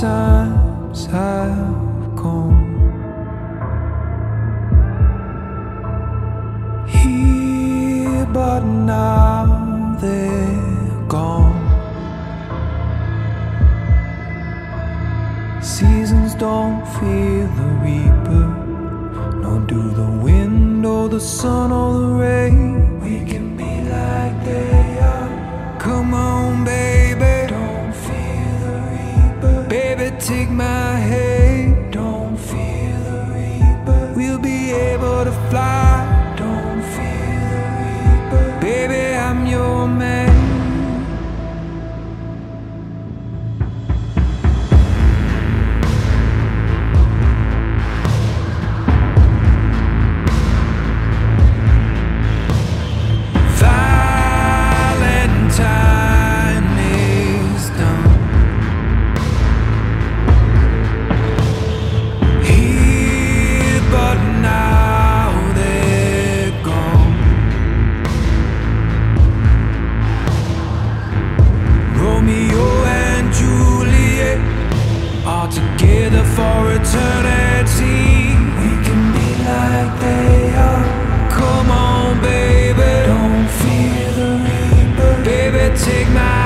times have come Here, but now they're gone. Seasons don't fear the reaper, nor do the wind or the sun or the rain. We can be like they are. Come on. take my head, don't feel the reaper. We'll be able to fly. together for eternity. We can be like they are. Come on, baby. Don't fear the reaper. Baby, take my